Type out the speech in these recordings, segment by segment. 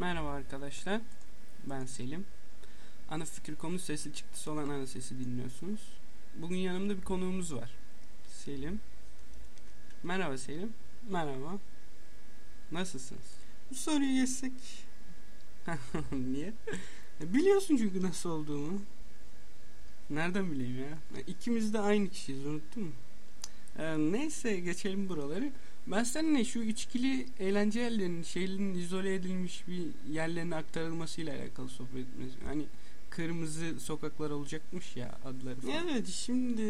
Merhaba arkadaşlar. Ben Selim. Ana fikir konu sesi çıktısı olan ana sesi dinliyorsunuz. Bugün yanımda bir konuğumuz var. Selim. Merhaba Selim. Merhaba. Nasılsınız? Bu soruyu geçsek. Niye? E, Biliyorsun çünkü nasıl olduğumu. Nereden bileyim ya? E, İkimiz de aynı kişiyiz unuttun mu? E, neyse geçelim buraları. Ben seninle şu içkili eğlence yerlerinin şehrin izole edilmiş bir yerlerine aktarılmasıyla alakalı sohbet etmesi. Hani kırmızı sokaklar olacakmış ya adları falan. Evet şimdi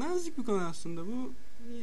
nazik bir konu aslında bu.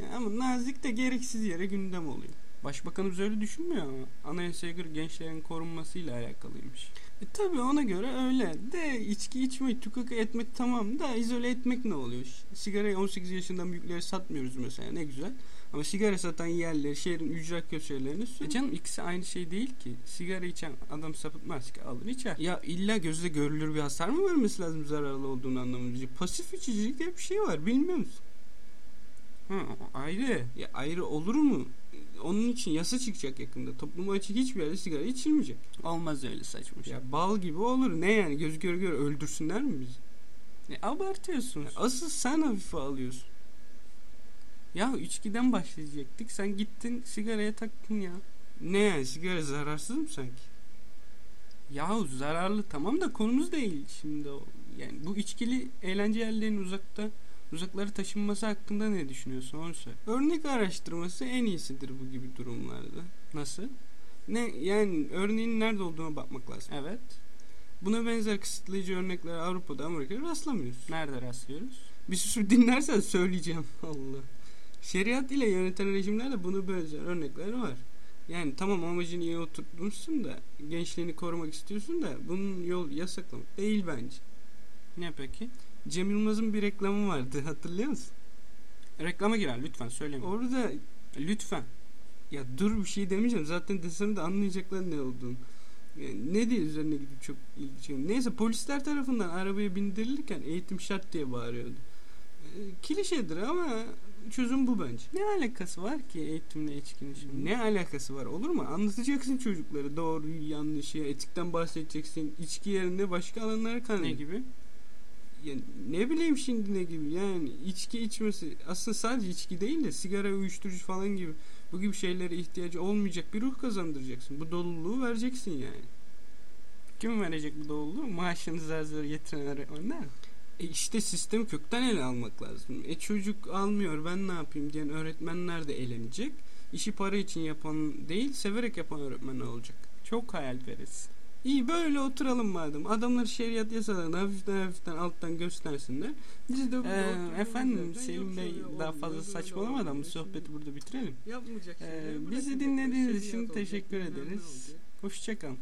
Ya ama nazik de gereksiz yere gündem oluyor. Başbakanımız öyle düşünmüyor ama anayasaya göre gençlerin korunmasıyla alakalıymış. E tabi ona göre öyle. De içki içmek, tükaka etmek tamam da izole etmek ne oluyor? Sigarayı 18 yaşından büyüklere satmıyoruz mesela ne güzel. Ama sigara satan yerler, şehrin ücret köşelerini e canım ikisi aynı şey değil ki. Sigara içen adam sapıtmaz ki alır içer. Ya illa gözle görülür bir hasar mı vermesi lazım zararlı olduğunu için? Pasif içicilik diye bir şey var bilmiyor musun? Ha, ayrı. Ya ayrı olur mu? Onun için yasa çıkacak yakında. Topluma açık hiçbir yerde sigara içilmeyecek. Olmaz öyle saçma şey. Ya bal gibi olur. Ne yani göz göre göre öldürsünler mi bizi? Ne abartıyorsun. Asıl sen hafife alıyorsun. Ya içkiden başlayacaktık. Sen gittin sigaraya taktın ya. Ne yani sigara zararsız mı sanki? Yahu zararlı tamam da konumuz değil şimdi o. Yani bu içkili eğlence yerlerinin uzakta uzakları taşınması hakkında ne düşünüyorsun onu söyle. Örnek araştırması en iyisidir bu gibi durumlarda. Nasıl? Ne yani örneğin nerede olduğuna bakmak lazım. Evet. Buna benzer kısıtlayıcı örnekler Avrupa'da Amerika'da rastlamıyoruz. Nerede rastlıyoruz? Bir sürü dinlersen söyleyeceğim. Allah. Şeriat ile yöneten rejimlerde bunu benzer örnekler var. Yani tamam amacını iyi oturtmuşsun da gençliğini korumak istiyorsun da bunun yol yasaklamak değil bence. Ne peki? Cem Yılmaz'ın bir reklamı vardı hatırlıyor musun? Reklama girer lütfen söyleme. Orada lütfen. Ya dur bir şey demeyeceğim zaten desem de anlayacaklar ne olduğunu. Yani ne diye üzerine gidip çok ilgi çekiyor. Neyse polisler tarafından arabaya bindirilirken eğitim şart diye bağırıyordu. E, klişedir ama çözüm bu bence. Ne alakası var ki eğitimle içkinin şimdi? Ne alakası var olur mu? Anlatacaksın çocuklara doğruyu yanlışı, etikten bahsedeceksin. İçki yerine başka alanlara kan. Ne gibi? Ya ne bileyim şimdi ne gibi yani içki içmesi aslında sadece içki değil de sigara uyuşturucu falan gibi bu gibi şeylere ihtiyacı olmayacak bir ruh kazandıracaksın. Bu doluluğu vereceksin yani. Kim verecek bu doluluğu? Maaşını zar zor getiren öğretmenler. E işte sistemi kökten ele almak lazım. E çocuk almıyor ben ne yapayım diyen öğretmenler de elenecek. İşi para için yapan değil severek yapan öğretmen olacak. Çok hayalperest. İyi böyle oturalım madem. Adamlar şeriat yasalarını hafiften hafiften alttan göstersinler. Biz de Ee, efendim. Selim Bey daha fazla saçmalamadan bu sohbeti burada bitirelim. Yapmayacak Ee, bizi dinlediğiniz için teşekkür ederiz. Hoşçakalın.